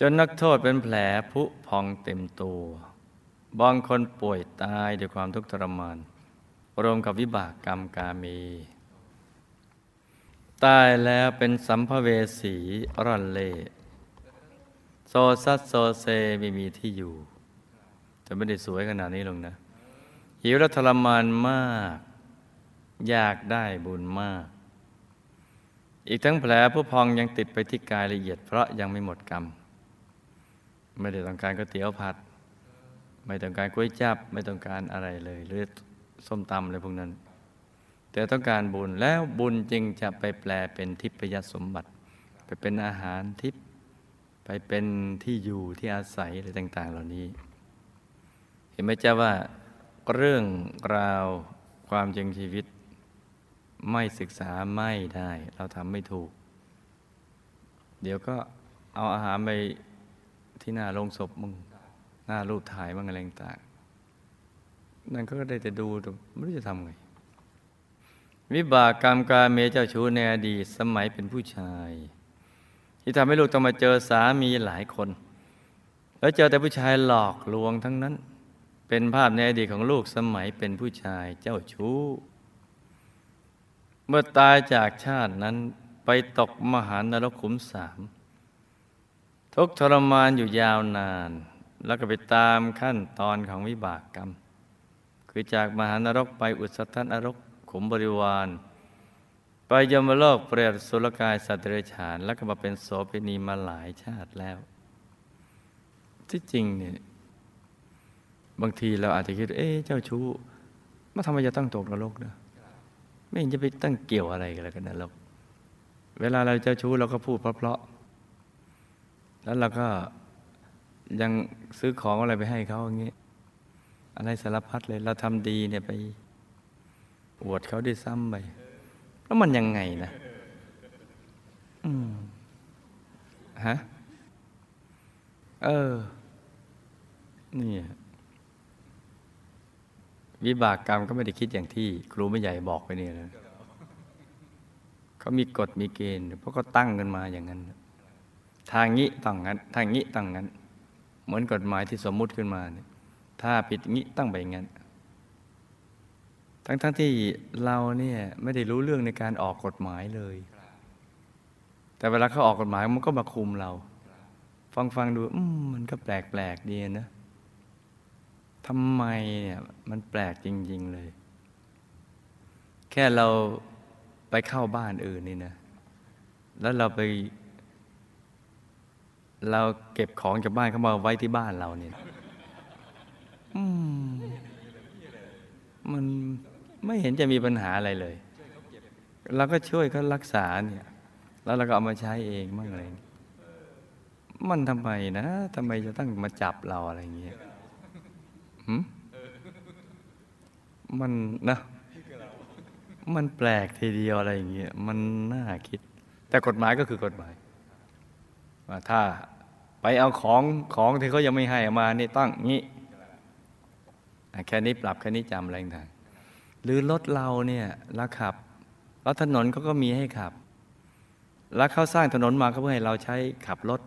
จนนักโทษเป็นแผลผุพองเต็มตัว บางคนป่วยตายด้วยความทุกข์ทรมานรวมกับวิบากกรรมกามี ตายแล้วเป็นสัมภเวสีร่อนเล่โซซัสโซเซไม่มีที่อยู่ จะไม่ได้สวยขนาดนี้ลงนะ หิวและทรมานมาก อยากได้บุญมาก อีกทั้งแผลผู้พองยังติดไปที่กายละเอียดเพราะยังไม่หมดกรรม ไม่ได้ต้องการก๋วยเตี๋ยวผัด ไม่ต้องการก๋วยจับไม่ต้องการอะไรเลยหรือส้มตำอะไรพวกนั้น แต่ต้องการบุญแล้วบุญจึงจะไปแปลเป็นทิพยสมบัติ ไปเป็นอาหารทิพย์ไปเป็นที่อยู่ที่อาศัยอะไรต่าง ๆ เหล่านี้ เห็นไหมเจ้าว่าเรื่องราวความจริงชีวิต ไม่ศึกษาไม่ได้ เราทำไม่ถูก เดี๋ยวก็เอาอาหารไปที่หน้าโรงศพมึง หน้ารูปถ่ายมั่งอะไรต่างนั่นก็ได้แต่ดูแต่ไม่รู้จะทำไง วิบากกรรมการเมเจ้าชู้ในอดีตสมัยเป็นผู้ชาย ที่ทำให้ลูกต้องมาเจอสามีหลายคน แล้วเจอแต่ผู้ชายหลอกลวงทั้งนั้น เป็นภาพในอดีตของลูกสมัยเป็นผู้ชายเจ้าชู้ เมื่อตายจากชาตินั้นไปตกมหานรกขุมสามทุกทรมานอยู่ยาวนาน แล้วก็ไปตามขั้นตอนของวิบากกรรม คือจากมหานรกไปอุสธนรกขุมบริวาร ไปยมโลกเปรตสุรกายสัตว์เดรัจฉาน แล้วก็มาเป็นโสเภณีมาหลายชาติแล้ว ที่จริงเนี่ยบางทีเราอาจจะคิด เอ๊ะเจ้าชู้มาทำไมจะต้องตกนรกเนะไม่เห็นจะไปตั้งเกี่ยวอะไรกันแล้วกันนราเวลาเราเจ้าชู้เราก็พูดเพราะๆแล้วเราก็ ยังซื้อของอะไรไปให้เขาอย่างเงี้ยอะไรสารพัดเลยเราทำดีเนี่ยไป อวดเขาด้วยซ้ำไปแล้วมันยังไงนะอืมฮะเออ นี่วิบากกรรมก็ไม่ได้คิดอย่างที่ ครูไม่ใหญ่บอกไปเนี่ยนะเขามีกฎมีเกณฑ์เพราะเขาตั้งกันมาอย่างนั้น ทางงี้ต้องงั้น ทางงี้ต้องงั้น เหมือนกฎหมายที่สมมุติขึ้นมาเนี่ยถ้าผิดงี้ตั้งไปอย่างั้นทั้งๆทที่เราเนี่ยไม่ได้รู้เรื่องในการออกกฎหมายเลย แต่เวลาเขาออกกฎหมายมันก็มาคุมเรา ฟังฟังดูมมันก็แปลกแปลกดีนะทำไมเนี่ยมันแปลกจริง ๆเลย แค่เราไปเข้าบ้านอื่นนี่นะ แล้วเราไป เราเก็บของจากบ้านเขามาไว้ที่บ้านเราเนี่ยมมันไม่เห็นจะมีปัญหาอะไรเลยเราก็ช่วยเขารักษาเนี่ย แล้วเราก็เอามาใช้เองมั่งอะไรมันทำไมนะทำไมจะต้องมาจับเราอะไรอย่างเงี้ยมันนะมันแปลกทีเดียวอะไรอย่างเงี้ยมันน่าคิด แต่กฎหมายก็คือกฎหมายว่าถ้า ไปเอาของของที่เขายังไม่ให้มานี่ตั้งงี้แค่นี้ปรับแค่นี้จำอะไรต่างหรือรถเราเนี่ยเราขับรถถนนเขาก็มีให้ขับ แล้วเขาสร้างถนนมาก็เพื่อให้เราใช้ขับรถ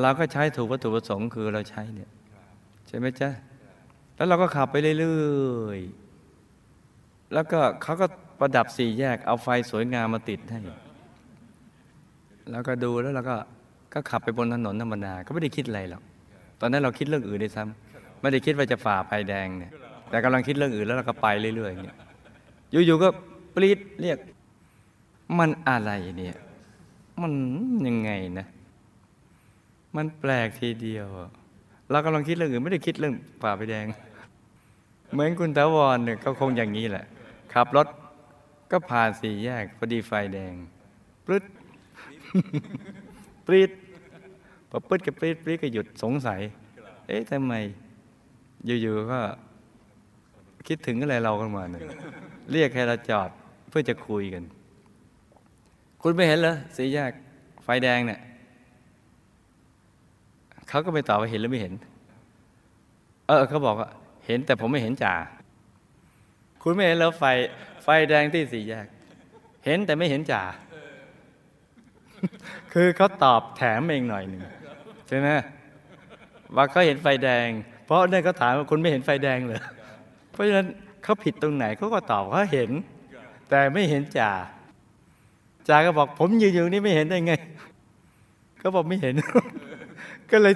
เราก็ใช้ถูกวัตถุประสงค์คือเราใช้เนี่ยใช่ไหมจ๊ะแล้วเราก็ขับไปเรื่อยๆ แล้วก็เขาก็ประดับสี่แยกเอาไฟสวยงามมาติดให้ แล้วก็ดูแล้วเราก็ ก็ขับไปบนถนนธรรมดาก็ไม่ได้คิดอะไรหรอกตอนนั้นเราคิดเรื่องอื่นด้วยซ้ำไม่ได้คิดว่าจะฝ่าไฟแดงเนี่ย แต่กำลังคิดเรื่องอื่นแล้วเราก็ไปเรื่อยๆอย่างเงี้ยอยู่ๆก็ปรีดเรียก มันอะไรเนี่ย มันยังไงนะ มันแปลกทีเดียวเรากำลังคิดเรื่องอื่นไม่ได้คิดเรื่องฝ่าไฟแดง เหมือนคุณตาวรเนี่ยก็คงอย่างนี้แหละขับรถก็ผ่านสี่แยกพอดีไฟแดงปรึด ปรีดพอปึดกับปรีดปรีดก็หยุดสงสัย เอ๊ะทำไมอยู่ๆก็คิดถึงอะไรเรากันมาเนี่ยเรียกให้เราจอดเพื่อจะคุยกัน คุณไม่เห็นเหรอสีแยกไฟแดงเนี่ยเขาก็ไม่ตอบว่าเห็นหรือไม่เห็น เออเขาบอกว่าเห็นแต่ผมไม่เห็นจ่าคุณไม่เห็นแล้วไฟไฟแดงที่สี่แยก เห็นแต่ไม่เห็นจ่า คือเขาตอบแถมเองหน่อยหนึ่งใช่ไหมว่าเขาเห็นไฟแดง เพราะนั่นเขาถามว่าคุณไม่เห็นไฟแดงเหรอเพราะฉะนั้นเขาผิดตรงไหนเขาก็ตอบเขาเห็น แต่ไม่เห็นจ่าจ่าก็บอกผมยืนอยู่นี่ไม่เห็นได้ไงเขาบอกไม่เห็น ก็เลย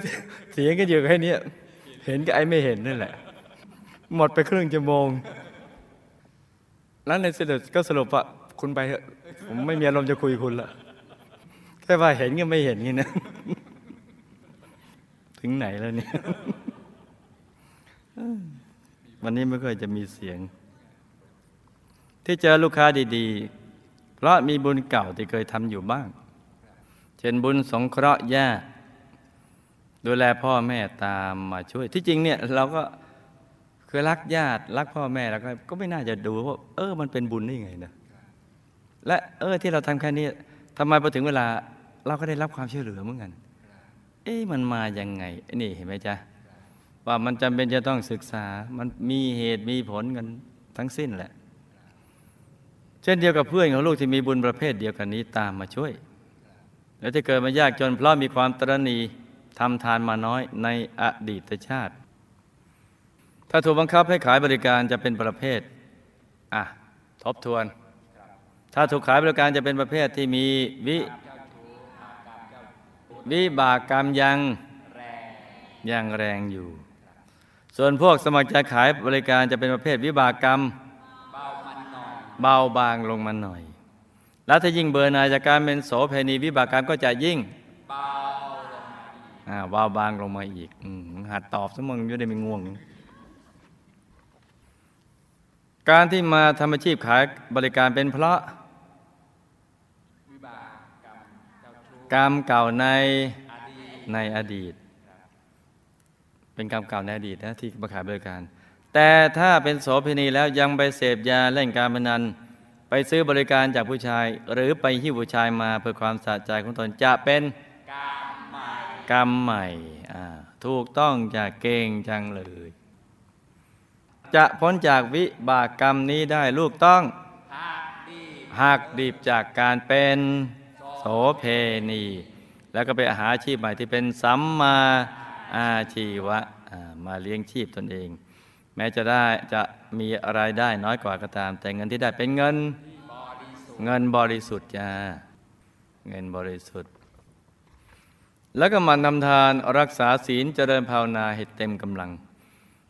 เสียงกันอยู่แค่นี้เห็นกับไอ้ไม่เห็นนั่นแหละ หมดไปครึ่งชั่วโมง แล้วในสรุปก็สรุปว่าคุณไปผมไม่มีอารมณ์จะคุยคุณละ แค่ว่าเห็นก็ไม่เห็นงี้นะ ถึงไหนแล้วเนี่ย วันนี้ไม่ค่อยจะมีเสียง ที่เจอลูกค้าดีๆ เพราะมีบุญเก่าที่เคยทำอยู่บ้าง เช่นบุญสงเคราะห์ญาติดูแลพ่อแม่ตามมาช่วย ที่จริงเนี่ยเราก็คือรักญาติรักพ่อแม่แล้วก็ก็ไม่น่าจะดูว่าเออมันเป็นบุญได้ไงนะและเออที่เราทำแค่นี้ทำไมพอถึงเวลา เราก็ได้รับความช่วยเหลือเหมือนกัน เอ๊ะมันมาอย่างไงนี่เห็นไหมจ๊ะว่ามันจำเป็นจะต้องศึกษา มันมีเหตุมีผลกันทั้งสิ้นแหละ เช่นเดียวกับเพื่อนของลูกที่มีบุญประเภทเดียวกันนี้ตามมาช่วย แล้วที่เกิดมายากจนเพราะมีความตรณีทำทานมาน้อยในอดีตชาติ ถ้าถูกบังคับให้ขายบริการจะเป็นประเภท อะ ทบทวน ถ้าถูกขายบริการจะเป็นประเภทที่มีวิ วิบากกรรมยังยังแรงอยู่ ส่วนพวกสมัครใจขายบริการจะเป็นประเภทวิบากกรรม เบามันหน่อยเบาบางลงมาหน่อย แล้วถ้ายิ่งเบอร์หนายจากการเป็นโสเพณีวิบากกรรมก็จะยิ่งเบาลงอ่าเบาบางลงมาอีกอมหัดตอบสมมึงจะได้ไม่ง่วง การที่มาทำอาชีพขายบริการเป็นเพราะ วิบากกรรมเจ้าชู้ กรรมเก่าในในอดีต เป็นกรรมเก่าในอดีตนะที่มาขายบริการ แต่ถ้าเป็นโสเภณีแล้วยังไปเสพยาเล่นการพนัน ไปซื้อบริการจากผู้ชาย หรือไปหิ้วผู้ชายมาเพื่อความสะใจของตนจะเป็นกรรมใหม่กรรมใหม่ถูกต้องจากเก่งจังเลย จะพ้นจากวิบากกรรมนี้ได้ลูกต้องหักดีหักดิบจากการเป็น โสเพณี แล้วก็ไปหาอาชีพใหม่ที่เป็นสัมมาอาชีวะมาเลี้ยงชีพตนเอง แม้จะได้จะมีรายได้น้อยกว่าก็ตาม แต่เงินที่ได้เป็นเงินเงินบริสุทธิ์จ้าเงินบริสุทธิ์ แล้วก็มันนำทานรักษาศีลเจริญภาวนาให้เต็มกำลัง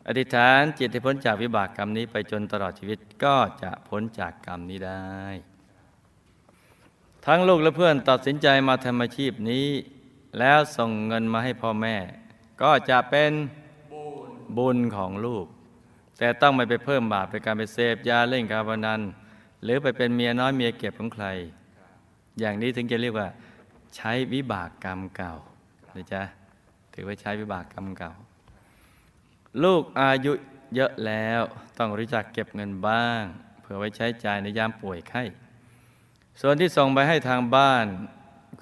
อธิษฐานจิตให้พ้นจากวิบากกรรมนี้ไปจนตลอดชีวิตก็จะพ้นจากกรรมนี้ได้ ทั้งลูกและเพื่อนตัดสินใจมาทำอาชีพนี้ แล้วส่งเงินมาให้พ่อแม่ ก็จะเป็นบุญของลูก แต่ต้องไม่ไปเพิ่มบาปโดยการไปเสพยาเล่นการพนันหรือไปเป็นเมียน้อยเมียเก็บของใคร อย่างนี้ถึงจะเรียกว่า ใช้วิบากกรรมเก่านะจ๊ะถือว่าใช้วิบากกรรมเก่า ลูกอายุเยอะแล้วต้องรู้จักเก็บเงินบ้างเพื่อไว้ใช้จ่ายในยามป่วยไข้ ส่วนที่ส่งไปให้ทางบ้าน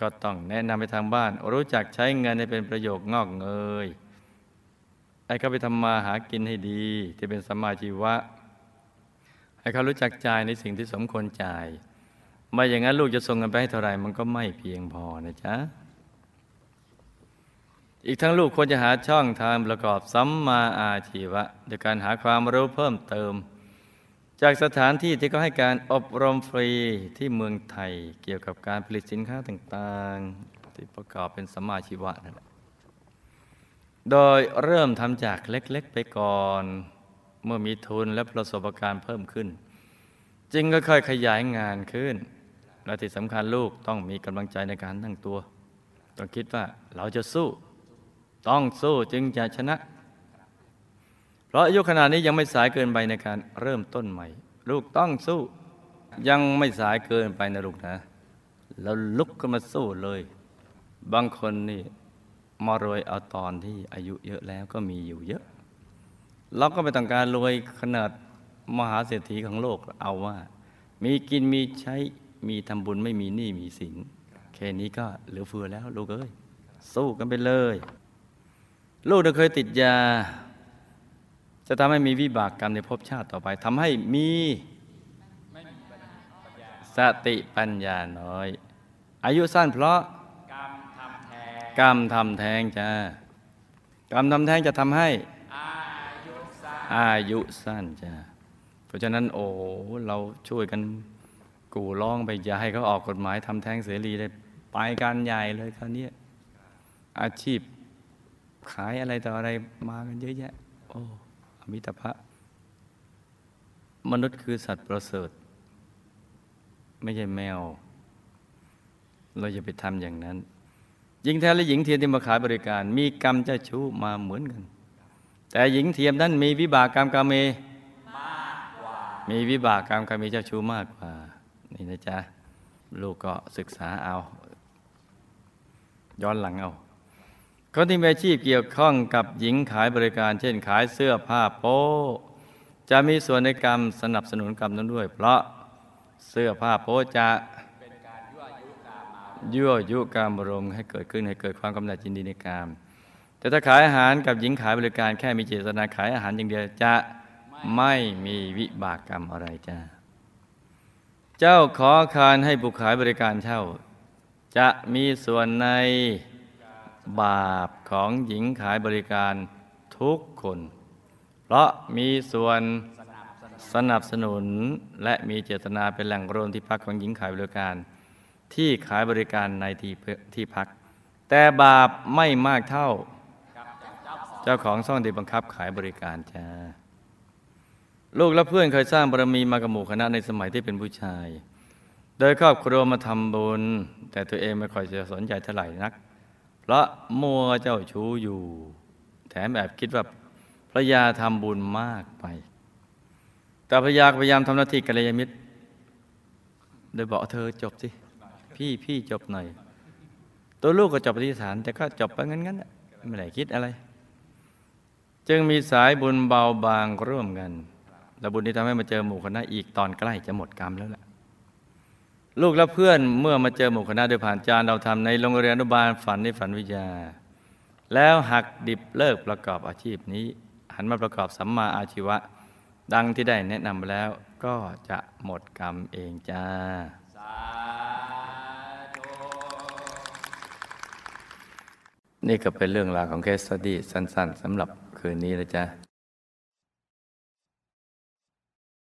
ก็ต้องแนะนำไปทางบ้าน รู้จักใช้เงินให้เป็นประโยชน์งอกเงยไอ้เขาไปทำมาหากินให้ดี ที่เป็นสัมมาชีวะ ให้เขารู้จักจ่ายในสิ่งที่สมควรจ่ายไม่อย่างนั้นลูกจะส่งเงินไปให้เท่าไหร่มันก็ไม่เพียงพอนะจ๊ะอีกทั้งลูกควรจะหาช่องทางประกอบสัมมาอาชีวะโดยการหาความรู้เพิ่มเติม จากสถานที่ที่เขาให้การอบรมฟรีที่เมืองไทย เกี่ยวกับการผลิตสินค้าต่างๆ ที่ประกอบเป็นสมาชีวะนั่นแหละโดยเริ่มทำจากเล็กๆไปก่อน เมื่อมีทุนและประสบการณ์เพิ่มขึ้น จึงก็ค่อยขยายงานขึ้น และที่สำคัญลูกต้องมีกำลังใจในการตั้งตัว ต้องคิดว่าเราจะสู้ ต้องสู้จึงจะชนะ เพราะอายุขนาดนี้ยังไม่สายเกินไปในการเริ่มต้นใหม่ ลูกต้องสู้ ยังไม่สายเกินไปนะลูกนะแล้วลุกขึ้นมาสู้เลย บางคนนี่มารวยเอาตอนที่อายุเยอะแล้วก็มีอยู่เยอะ เราก็ไม่ต้องการรวยขนาดมหาเศรษฐีของโลกเอาว่า มีกินมีใช้มีทำบุญไม่มีหนี้มีสินแค่นี้ก็เหลือเฟือแล้วลูกเอ้ยสู้กันไปเลย ลูกเราเคยติดยา จะทำให้มีวิบากกรรมในภพชาติต่อไปทำให้มีสติปัญญาน้อย อายุสั้นเพราะกรรมทำแทนกรรมทำแท้งจ้ากรรมทำแท้งจะทำให้อายุสั้นจ้าเพราะฉะนั้นโอ้เราช่วยกันกูร้องไปอย่าให้เขาออกกฎหมายทำแท้งเสรีเลยไปการใหญ่เลยคราวนี้อาชีพขายอะไรต่ออะไรมากันเยอะแยะ โอ้ มิตรภะมนุษย์คือสัตว์ประเสริฐ ไม่ใช่แมว เราอย่าไปทำอย่างนั้น หญิงแท้และหญิงเทียมที่มาขายบริการ มีกรรมเจ้าชู้มาเหมือนกัน แต่หญิงเทียมนั้นมีวิบากกรรมกาเมมีวิบากกรรมกาเมเจ้าชู้มากกว่า นี่นะจ๊ะ ลูกก็ศึกษาเอา ย้อนหลังเอา คนที่มีอาชีพเกี่ยวข้องกับหญิงขายบริการ เช่นขายเสื้อผ้าโป๊จะมีส่วนในกรรมสนับสนุนกรรมนั้นด้วย เพราะเสื้อผ้าโป๊จะยั่วยุกามมายั่วยุการมให้เกิดขึ้นให้เกิดความกำหนัดยินดีในกาม แต่ถ้าขายอาหารกับหญิงขายบริการแค่มีเจตนาขายอาหารอย่างเดียวจะไม่มีวิบากกรรมอะไรจ้าเจ้าขอคารให้บุคขายบริการเช่า จะมีส่วนใน บาปของหญิงขายบริการทุกคน เพราะมีส่วนสนับสนุนและมีเจตนาเป็นแหล่งรวมที่พักของหญิงขายบริการ ที่ขายบริการในที่ที่พัก แต่บาปไม่มากเท่า เจ้าของซ่องที่บังคับขายบริการจ้าลูกและเพื่อนเคยสร้างบารมีมากับหมู่คณะในสมัยที่เป็นผู้ชาย โดยครอบครัวมาทำบุญ แต่ตัวเองไม่ค่อยจะสนใจเท่าไหร่นัก เพราะมัวเจ้าชู้อยู่ แถมแอบคิดว่าภรรยาทำบุญมากไป แต่ภรรยาพยายามทำหน้าที่กัลยาณมิตร โดยบอกเธอจบสิ พี่พี่จบหน่อย ตัวลูกก็จบปฏิฐาน แต่ก็จบไปงั้นๆน่ะไม่ได้คิดอะไร จึงมีสายบุญเบาบางร่วมกันและบุญที่ทำให้มาเจอหมู่คณะอีกตอนใกล้จะหมดกรรมแล้วแหละ ลูกและเพื่อนเมื่อมาเจอหมู่คณะโดยผ่านจานเราทำในโรงเรียนอนุบาลฝันในฝันวิทยา แล้วหักดิบเลิกประกอบอาชีพนี้ หันมาประกอบสัมมาอาชีวะ ดังที่ได้แนะนำไปแล้วก็จะหมดกรรมเองจ้าสนี่ก็เป็นเรื่องราวของเคสสตี้สั้น ๆสำหรับคืนนี้นะจ๊ะ